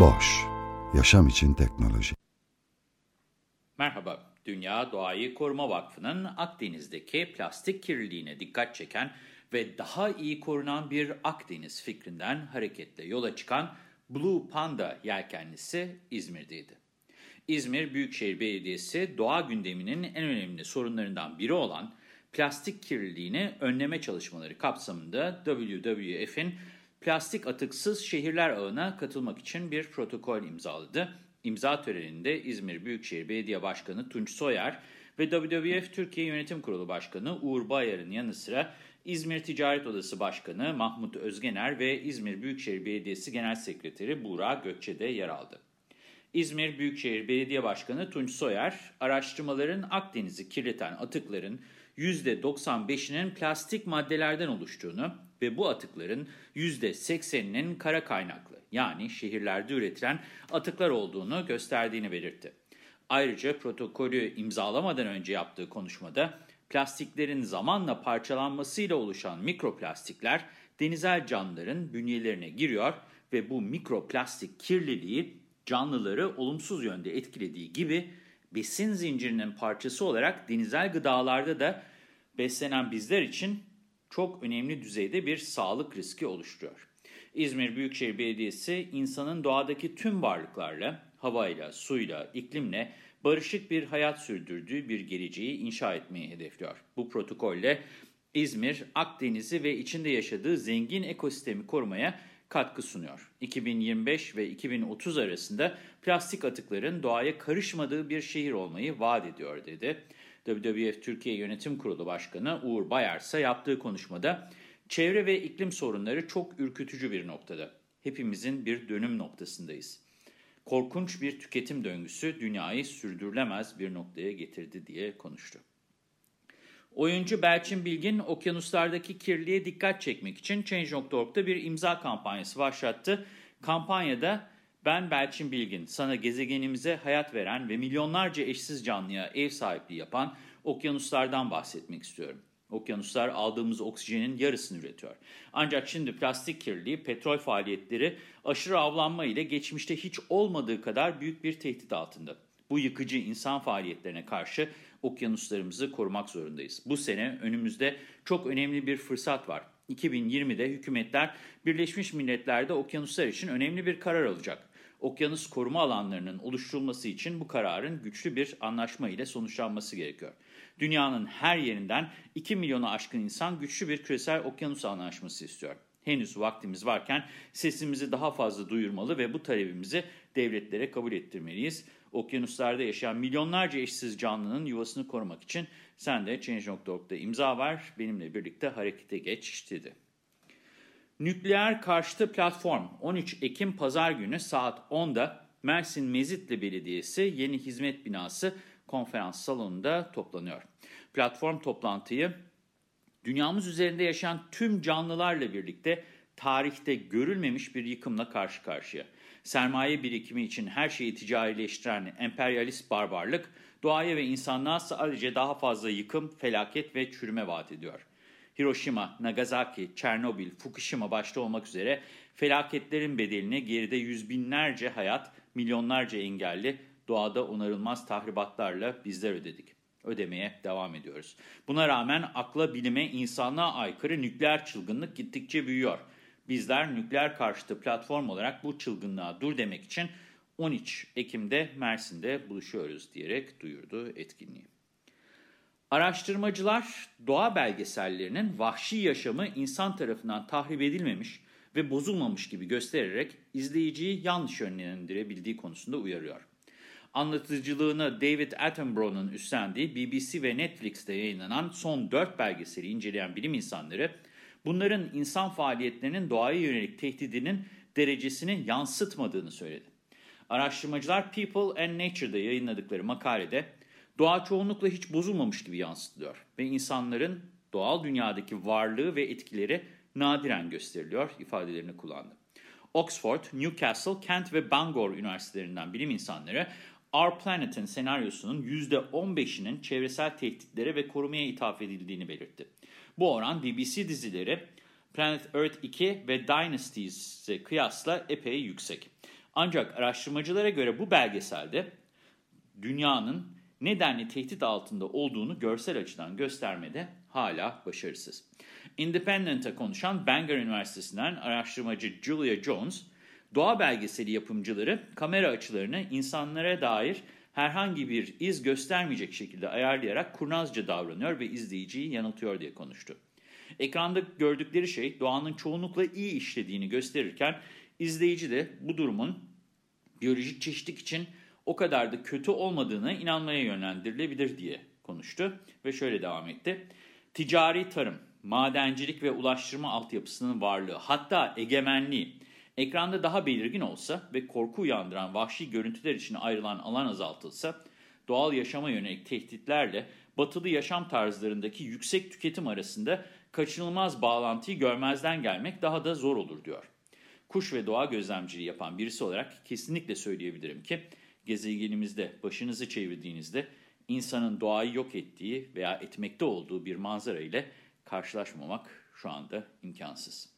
Boş, yaşam için teknoloji. Merhaba, Dünya Doğayı Koruma Vakfı'nın Akdeniz'deki plastik kirliliğine dikkat çeken ve daha iyi korunan bir Akdeniz fikrinden hareketle yola çıkan Blue Panda yelkenlisi İzmir'deydi. İzmir Büyükşehir Belediyesi doğa gündeminin en önemli sorunlarından biri olan plastik kirliliğini önleme çalışmaları kapsamında WWF'in plastik atıksız şehirler ağına katılmak için bir protokol imzaladı. İmza töreninde İzmir Büyükşehir Belediye Başkanı Tunç Soyer ve WWF Türkiye Yönetim Kurulu Başkanı Uğur Bayar'ın yanı sıra İzmir Ticaret Odası Başkanı Mahmut Özgener ve İzmir Büyükşehir Belediyesi Genel Sekreteri Buğra Gökçe de yer aldı. İzmir Büyükşehir Belediye Başkanı Tunç Soyer, araştırmaların Akdeniz'i kirleten atıkların %95'inin plastik maddelerden oluştuğunu ve bu atıkların %80'inin kara kaynaklı yani şehirlerde üretilen atıklar olduğunu gösterdiğini belirtti. Ayrıca protokolü imzalamadan önce yaptığı konuşmada plastiklerin zamanla parçalanmasıyla oluşan mikroplastikler denizel canlıların bünyelerine giriyor ve bu mikroplastik kirliliği canlıları olumsuz yönde etkilediği gibi besin zincirinin parçası olarak denizel gıdalarda da beslenen bizler için çok önemli düzeyde bir sağlık riski oluşturuyor. İzmir Büyükşehir Belediyesi insanın doğadaki tüm varlıklarla, havayla, suyla, iklimle barışık bir hayat sürdürdüğü bir geleceği inşa etmeyi hedefliyor. Bu protokolle İzmir, Akdeniz'i ve içinde yaşadığı zengin ekosistemi korumaya katkı sunuyor. 2025 ve 2030 arasında plastik atıkların doğaya karışmadığı bir şehir olmayı vaat ediyor dedi. WWF Türkiye Yönetim Kurulu Başkanı Uğur Bayar ise yaptığı konuşmada çevre ve iklim sorunları çok ürkütücü bir noktada. Hepimizin bir dönüm noktasındayız. Korkunç bir tüketim döngüsü dünyayı sürdürülemez bir noktaya getirdi diye konuştu. Oyuncu Belçin Bilgin okyanuslardaki kirliliğe dikkat çekmek için Change.org'da bir imza kampanyası başlattı. Kampanyada ben Belçin Bilgin, sana gezegenimize hayat veren ve milyonlarca eşsiz canlıya ev sahipliği yapan okyanuslardan bahsetmek istiyorum. Okyanuslar aldığımız oksijenin yarısını üretiyor. Ancak şimdi plastik kirliliği, petrol faaliyetleri, aşırı avlanma ile geçmişte hiç olmadığı kadar büyük bir tehdit altında. Bu yıkıcı insan faaliyetlerine karşı okyanuslarımızı korumak zorundayız. Bu sene önümüzde çok önemli bir fırsat var. 2020'de hükümetler Birleşmiş Milletler'de okyanuslar için önemli bir karar alacak. Okyanus koruma alanlarının oluşturulması için bu kararın güçlü bir anlaşma ile sonuçlanması gerekiyor. Dünyanın her yerinden 2 milyona aşkın insan güçlü bir küresel okyanus anlaşması istiyor. Henüz vaktimiz varken sesimizi daha fazla duyurmalı ve bu talebimizi devletlere kabul ettirmeliyiz. Okyanuslarda yaşayan milyonlarca eşsiz canlının yuvasını korumak için sen de Change.org'da imza ver, benimle birlikte harekete geç dedi. Nükleer karşıtı platform 13 Ekim Pazar günü saat 10'da Mersin Mezitli Belediyesi yeni hizmet binası konferans salonunda toplanıyor. Platform toplantıyı dünyamız üzerinde yaşayan tüm canlılarla birlikte tarihte görülmemiş bir yıkımla karşı karşıya. Sermaye birikimi için her şeyi ticarileştiren emperyalist barbarlık, doğaya ve insanlığa sadece daha fazla yıkım, felaket ve çürüme vaat ediyor. Hiroşima, Nagasaki, Çernobil, Fukushima başta olmak üzere felaketlerin bedelini geride yüz binlerce hayat, milyonlarca engelli, doğada onarılmaz tahribatlarla bizler ödedik. Ödemeye devam ediyoruz. Buna rağmen akla, bilime, insanlığa aykırı nükleer çılgınlık gittikçe büyüyor. Bizler nükleer karşıtı platform olarak bu çılgınlığa dur demek için 13 Ekim'de Mersin'de buluşuyoruz diyerek duyurdu etkinliği. Araştırmacılar doğa belgesellerinin vahşi yaşamı insan tarafından tahrip edilmemiş ve bozulmamış gibi göstererek izleyiciyi yanlış yönlendirebildiği konusunda uyarıyor. Anlatıcılığını David Attenborough'un üstlendiği BBC ve Netflix'te yayınlanan son 4 belgeseli inceleyen bilim insanları, bunların insan faaliyetlerinin doğaya yönelik tehdidinin derecesini yansıtmadığını söyledi. Araştırmacılar People and Nature'da yayınladıkları makalede doğa çoğunlukla hiç bozulmamış gibi yansıtılıyor ve insanların doğal dünyadaki varlığı ve etkileri nadiren gösteriliyor ifadelerini kullandı. Oxford, Newcastle, Kent ve Bangor üniversitelerinden bilim insanları Our Planet'in senaryosunun %15'inin çevresel tehditlere ve korumaya ithaf edildiğini belirtti. Bu oran BBC dizileri Planet Earth 2 ve Dynasties'e kıyasla epey yüksek. Ancak araştırmacılara göre bu belgeselde dünyanın nedenli tehdit altında olduğunu görsel açıdan göstermede hala başarısız. Independent'a konuşan Bangor Üniversitesi'nden araştırmacı Julia Jones, doğa belgeseli yapımcıları kamera açılarını insanlara dair herhangi bir iz göstermeyecek şekilde ayarlayarak kurnazca davranıyor ve izleyiciyi yanıltıyor diye konuştu. Ekranda gördükleri şey doğanın çoğunlukla iyi işlediğini gösterirken izleyici de bu durumun biyolojik çeşitlik için o kadar da kötü olmadığına inanmaya yönlendirilebilir diye konuştu ve şöyle devam etti. Ticari tarım, madencilik ve ulaştırma altyapısının varlığı hatta egemenliği ekranda daha belirgin olsa ve korku uyandıran vahşi görüntüler için ayrılan alan azaltılsa doğal yaşama yönelik tehditlerle batılı yaşam tarzlarındaki yüksek tüketim arasında kaçınılmaz bağlantıyı görmezden gelmek daha da zor olur diyor. Kuş ve doğa gözlemciliği yapan birisi olarak kesinlikle söyleyebilirim ki gezegenimizde başınızı çevirdiğinizde insanın doğayı yok ettiği veya etmekte olduğu bir manzara ile karşılaşmamak şu anda imkansız.